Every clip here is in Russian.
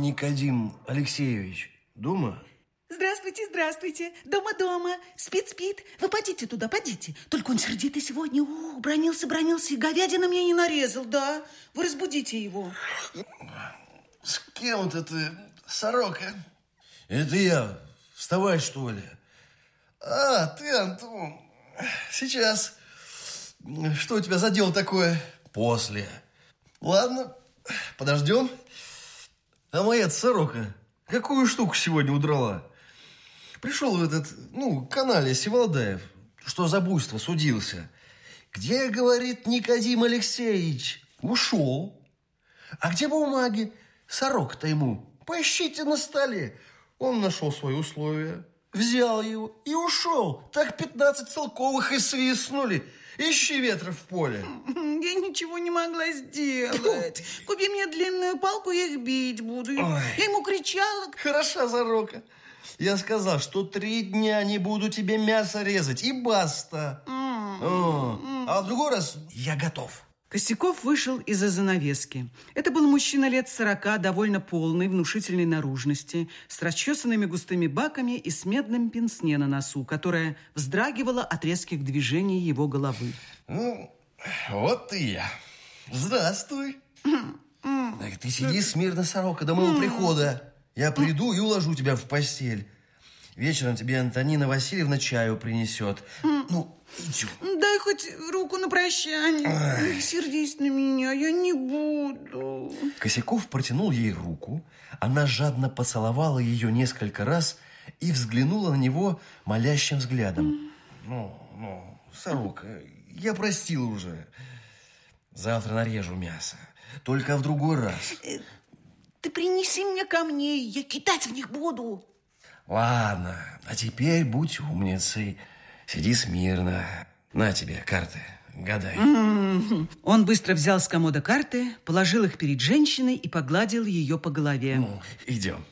Никодим Алексеевич дома? Здравствуйте, здравствуйте. Дома-дома. Спит-спит. Вы подите туда, подите. Только он сердитый сегодня. О, бронился, бронился. И говядина мне не нарезал, да. Вы разбудите его. С кем это ты, сорока? Это я. Вставай, что ли? А, ты, Антон. Сейчас. Что у тебя за дело такое? После. Ладно, подождем. А моя сорока какую штуку сегодня удрала? Пришел в этот, ну, канале Севалдаев, что за буйство судился. Где, говорит Никодим Алексеевич? Ушел. А где бумаги? Сорок-то ему. Поищите на столе. Он нашел свои условия, взял его и ушел. Так пятнадцать целковых и свистнули. Ищи ветра в поле. Я ничего не могла сделать. Купи мне длинную палку, я их бить буду. Ой. Я ему кричала. Хороша зарока. Я сказал, что три дня не буду тебе мясо резать, и баста. Mm. Mm. А в другой раз я готов. Косяков вышел из-за занавески. Это был мужчина лет сорока, довольно полной, внушительной наружности, с расчесанными густыми баками и с медным пенсне на носу, которая вздрагивала от резких движений его головы. Ну, вот и я. Здравствуй. Так ты сиди смирно, сорока, до моего прихода. Я приду и уложу тебя в постель. Вечером тебе Антонина Васильевна чаю принесет. Ну, идем. Дай хоть руку на прощание. Ай. Сердись на меня, я не буду. Косяков протянул ей руку. Она жадно поцеловала ее несколько раз и взглянула на него молящим взглядом. Ну, ну, сорока, я простил уже. Завтра нарежу мясо. Только в другой раз. Э, ты принеси мне камней, я кидать в них буду. Ладно, а теперь будь умницей. Сиди смирно. На тебе карты, гадай. Он быстро взял с комода карты, положил их перед женщиной и погладил ее по голове. Ну, идем,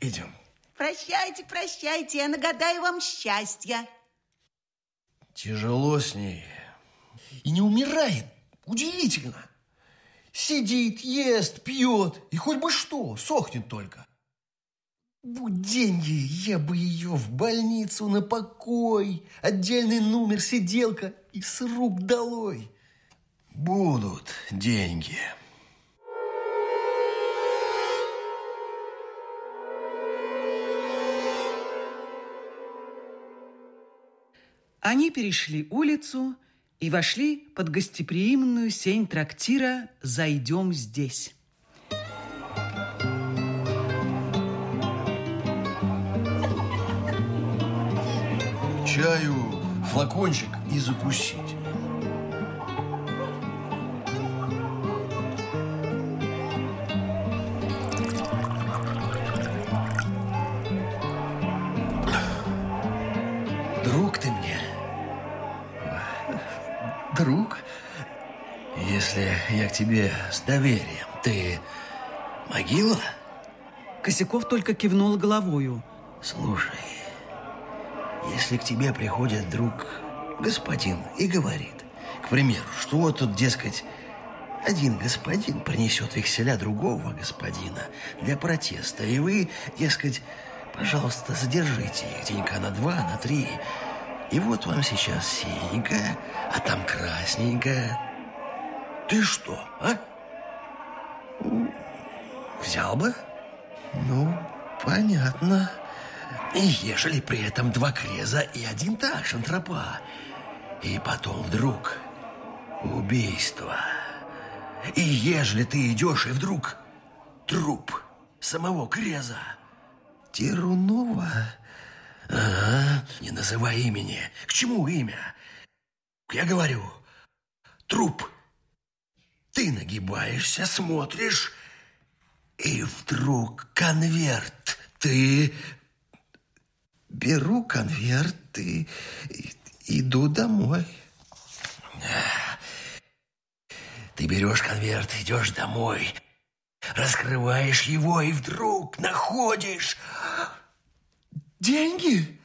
идем. Прощайте, прощайте, я нагадаю вам счастья. Тяжело с ней. И не умирает. Удивительно. Сидит, ест, пьет, и хоть бы что, сохнет только. Будь деньги, я бы ее в больницу на покой, отдельный номер, сиделка и с рук долой. Будут деньги. Они перешли улицу и вошли под гостеприимную сень трактира «Зайдем здесь». Чаю флакончик и закусить. Друг ты мне. Друг? Если я к тебе с доверием, ты могила? Косяков только кивнул головою. Слушай, если к тебе приходит друг господин и говорит, к примеру, что вот тут, дескать, один господин принесет векселя другого господина для протеста, и вы, дескать, пожалуйста, задержите их денька на два, на три. И вот вам сейчас синенькая, а там красненькая. Ты что, а? Взял бы? Ну, понятно. И ежели при этом два креза и один так, шантропа, и потом вдруг убийство. И ежели ты идешь, и вдруг труп самого креза, Терунова... Ага, не называй имени. К чему имя? Я говорю, труп. Ты нагибаешься, смотришь, и вдруг конверт. Ты беру конверт и иду домой. Ты берешь конверт, идешь домой, раскрываешь его и вдруг находишь деньги.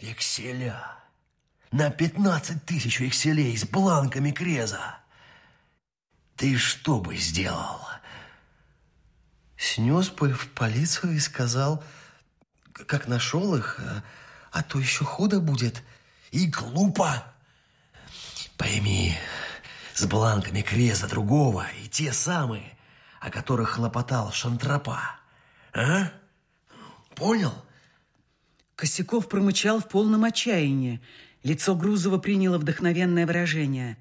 Векселя. На 15 тысяч векселей с бланками креза. Ты что бы сделал? Снес бы в полицию и сказал, как нашел их, а, а то еще худо будет. И глупо. Пойми, с бланками Креза другого и те самые, о которых хлопотал Шантропа. А? Понял? Косяков промычал в полном отчаянии. Лицо Грузова приняло вдохновенное выражение.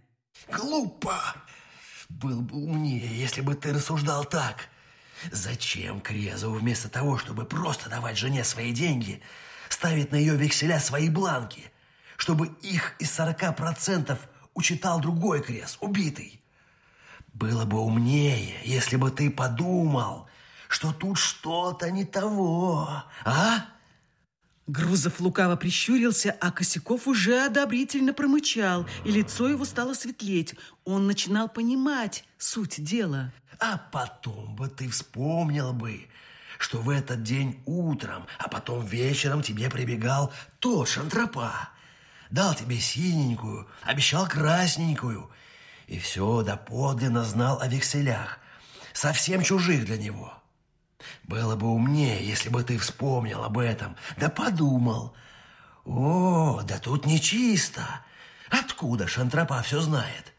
Глупо! Был бы умнее, если бы ты рассуждал так. Зачем Крезу вместо того, чтобы просто давать жене свои деньги, ставить на ее векселя свои бланки, чтобы их из 40% учитал другой Крез, убитый? Было бы умнее, если бы ты подумал, что тут что-то не того, а? Грузов лукаво прищурился, а Косяков уже одобрительно промычал, и лицо его стало светлеть. Он начинал понимать суть дела. А потом бы ты вспомнил бы, что в этот день утром, а потом вечером тебе прибегал тот шантропа. Дал тебе синенькую, обещал красненькую. И все доподлинно знал о векселях, совсем чужих для него. Было бы умнее, если бы ты вспомнил об этом, да подумал. О, да тут нечисто. Откуда Шантропа все знает?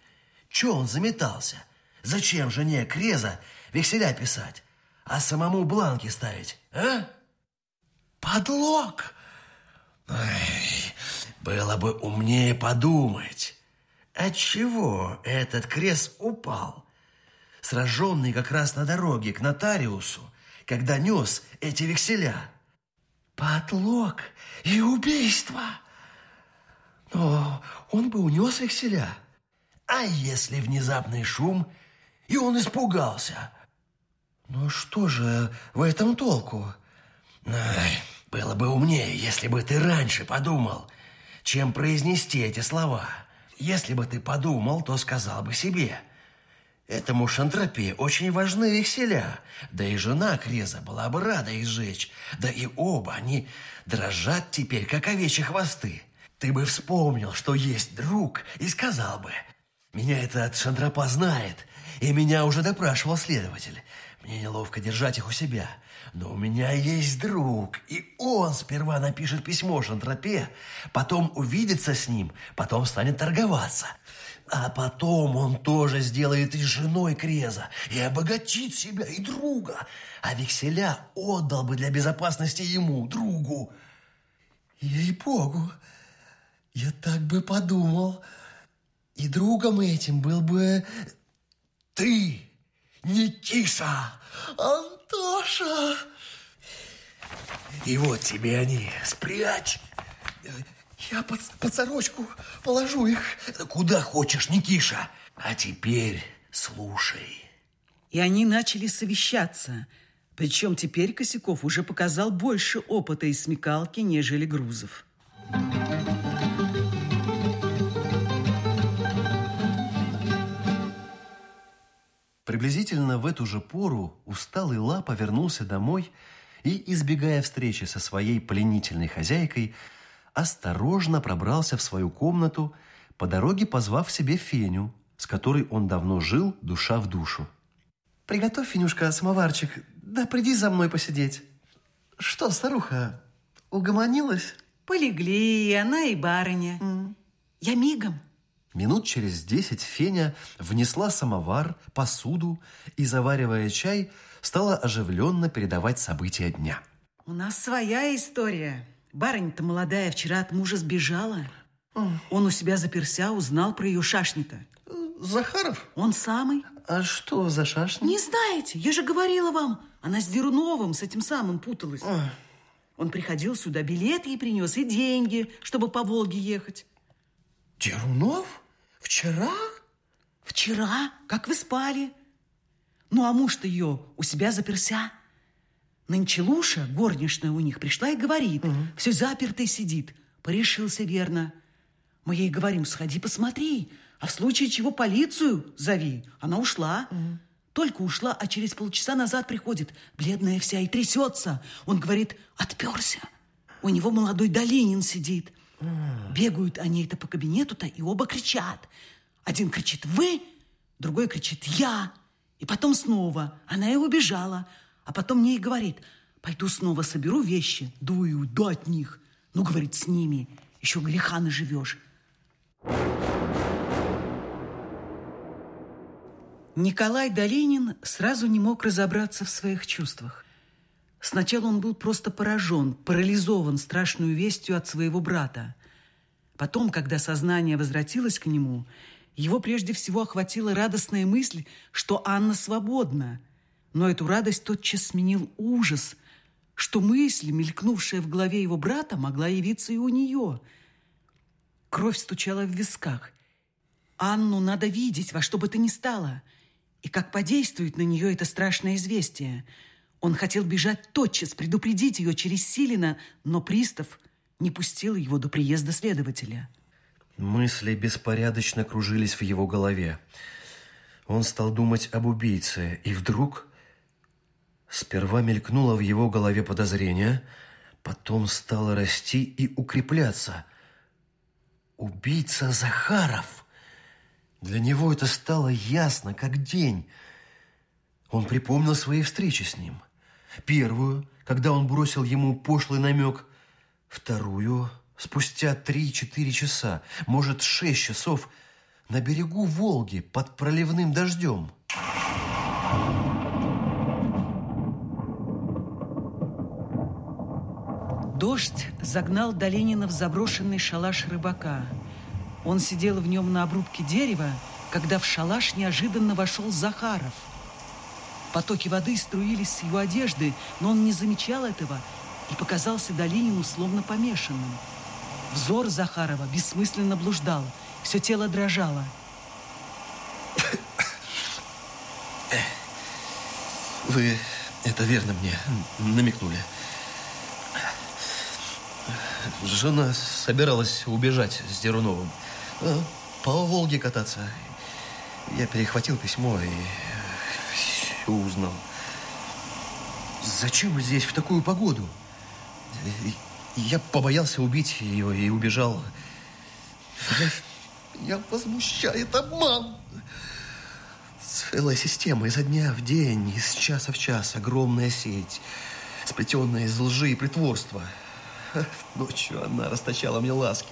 Че он заметался? Зачем жене Креза векселя писать, а самому бланки ставить, а? Подлог! Ай, было бы умнее подумать, отчего этот крест упал, сраженный как раз на дороге к нотариусу, когда нес эти векселя. Подлог и убийство. Но он бы унес векселя. А если внезапный шум, и он испугался? Ну что же в этом толку? Ай, было бы умнее, если бы ты раньше подумал, чем произнести эти слова. Если бы ты подумал, то сказал бы себе – Этому шантропе очень важны векселя. Да и жена Креза была бы рада их сжечь. Да и оба они дрожат теперь, как овечьи хвосты. Ты бы вспомнил, что есть друг, и сказал бы, «Меня этот шантропа знает, и меня уже допрашивал следователь. Мне неловко держать их у себя, но у меня есть друг, и он сперва напишет письмо шантропе, потом увидится с ним, потом станет торговаться». А потом он тоже сделает и женой Креза, и обогатит себя, и друга. А векселя отдал бы для безопасности ему, другу. Ей-богу, я так бы подумал. И другом этим был бы ты, Никиша, Антоша. И вот тебе они, спрячь. Я под, под сорочку положу их. Куда хочешь, Никиша. А теперь слушай. И они начали совещаться. Причем теперь Косяков уже показал больше опыта и смекалки, нежели Грузов. Приблизительно в эту же пору усталый Лапа вернулся домой и, избегая встречи со своей пленительной хозяйкой, осторожно пробрался в свою комнату, по дороге позвав себе Феню, с которой он давно жил душа в душу. «Приготовь, Фенюшка, самоварчик, да приди за мной посидеть. Что, старуха, угомонилась?» Полегли она, и барыня. Mm. Я мигом. Минут через десять Феня внесла самовар, посуду и, заваривая чай, стала оживленно передавать события дня. У нас своя история. Барыня-то молодая вчера от мужа сбежала. Он у себя заперся, узнал про ее шашни-то. Захаров? Он самый. А что за шашни? Не знаете, я же говорила вам. Она с Деруновым, с этим самым путалась. Ой. Он приходил сюда, билет ей принес и деньги, чтобы по Волге ехать. Дерунов? Вчера? Вчера, как вы спали. Ну, а муж-то ее у себя заперся. Нынче Луша, горничная у них, пришла и говорит, угу. все запертый сидит. Порешился верно. Мы ей говорим, сходи посмотри, а в случае чего полицию зови. Она ушла. Угу. Только ушла, а через полчаса назад приходит, бледная вся и трясется. Он говорит, отперся. У него молодой Долинин сидит. Угу. Бегают они это по кабинету-то и оба кричат. Один кричит «вы», другой кричит «я». И потом снова. Она и убежала. А потом мне и говорит, пойду снова соберу вещи, да и от них. Ну, говорит, с ними, еще греха наживешь. Николай Долинин сразу не мог разобраться в своих чувствах. Сначала он был просто поражен, парализован страшную вестью от своего брата. Потом, когда сознание возвратилось к нему, его прежде всего охватила радостная мысль, что Анна свободна. Но эту радость тотчас сменил ужас, что мысль, мелькнувшая в голове его брата, могла явиться и у нее. Кровь стучала в висках. Анну надо видеть во что бы то ни стало – и как подействует на нее это страшное известие. Он хотел бежать тотчас, предупредить ее через Силина, но пристав не пустил его до приезда следователя. Мысли беспорядочно кружились в его голове. Он стал думать об убийце, и вдруг сперва мелькнуло в его голове подозрение, потом стало расти и укрепляться. Убийца Захаров! Для него это стало ясно, как день. Он припомнил свои встречи с ним. Первую, когда он бросил ему пошлый намек. Вторую, спустя три-четыре часа, может, шесть часов, на берегу Волги под проливным дождем. Дождь загнал Долинина в заброшенный шалаш рыбака – он сидел в нем на обрубке дерева, когда в шалаш неожиданно вошел Захаров. Потоки воды струились с его одежды, но он не замечал этого и показался Долинину словно помешанным. Взор Захарова бессмысленно блуждал, все тело дрожало. Вы это верно мне намекнули. Жена собиралась убежать с Деруновым. Э, по Волге кататься. Я перехватил письмо и узнал. Зачем здесь в такую погоду? Я побоялся убить ее и убежал. Меня возмущает обман. Целая система изо дня в день, из часа в час. Огромная сеть, сплетенная из лжи и притворства. Ночью она расточала мне ласки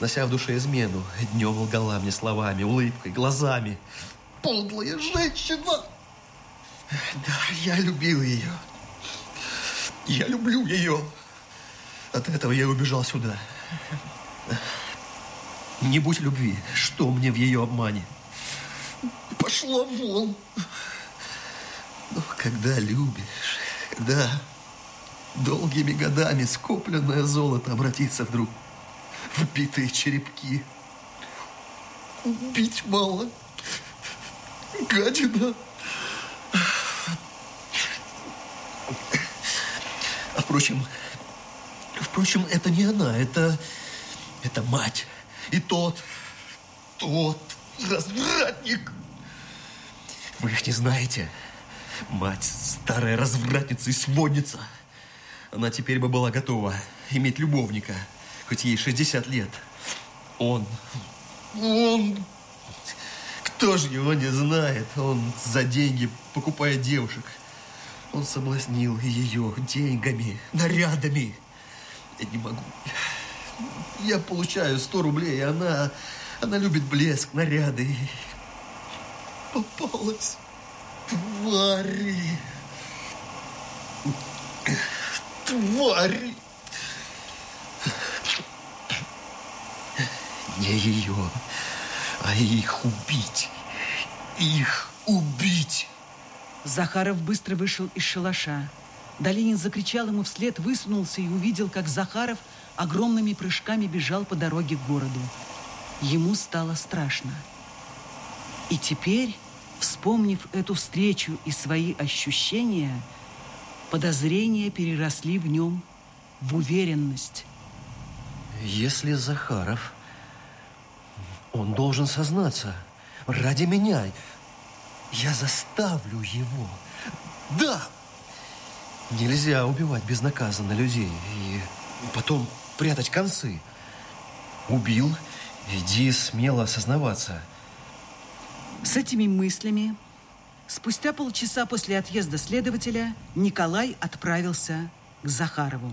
нося в душе измену. Днем лгала мне словами, улыбкой, глазами. Подлая женщина! Да, я любил ее. Я люблю ее. От этого я убежал сюда. Не будь любви, что мне в ее обмане? Пошла вон. Но когда любишь, когда долгими годами скопленное золото обратится вдруг вбитые черепки. Убить мало. Гадина. А впрочем, впрочем, это не она, это, это мать. И тот, тот развратник. Вы их не знаете. Мать старая развратница и сводница. Она теперь бы была готова иметь любовника – хоть ей 60 лет. Он, он, кто же его не знает? Он за деньги покупает девушек. Он соблазнил ее деньгами, нарядами. Я не могу. Я получаю 100 рублей, и она, она любит блеск, наряды. Попалась. Твари. Твари. Не ее, а их убить. Их убить. Захаров быстро вышел из шалаша. Долинин закричал ему вслед, высунулся и увидел, как Захаров огромными прыжками бежал по дороге к городу. Ему стало страшно. И теперь, вспомнив эту встречу и свои ощущения, подозрения переросли в нем в уверенность. Если Захаров он должен сознаться. Ради меня. Я заставлю его. Да! Нельзя убивать безнаказанно людей и потом прятать концы. Убил, иди смело осознаваться. С этими мыслями Спустя полчаса после отъезда следователя Николай отправился к Захарову.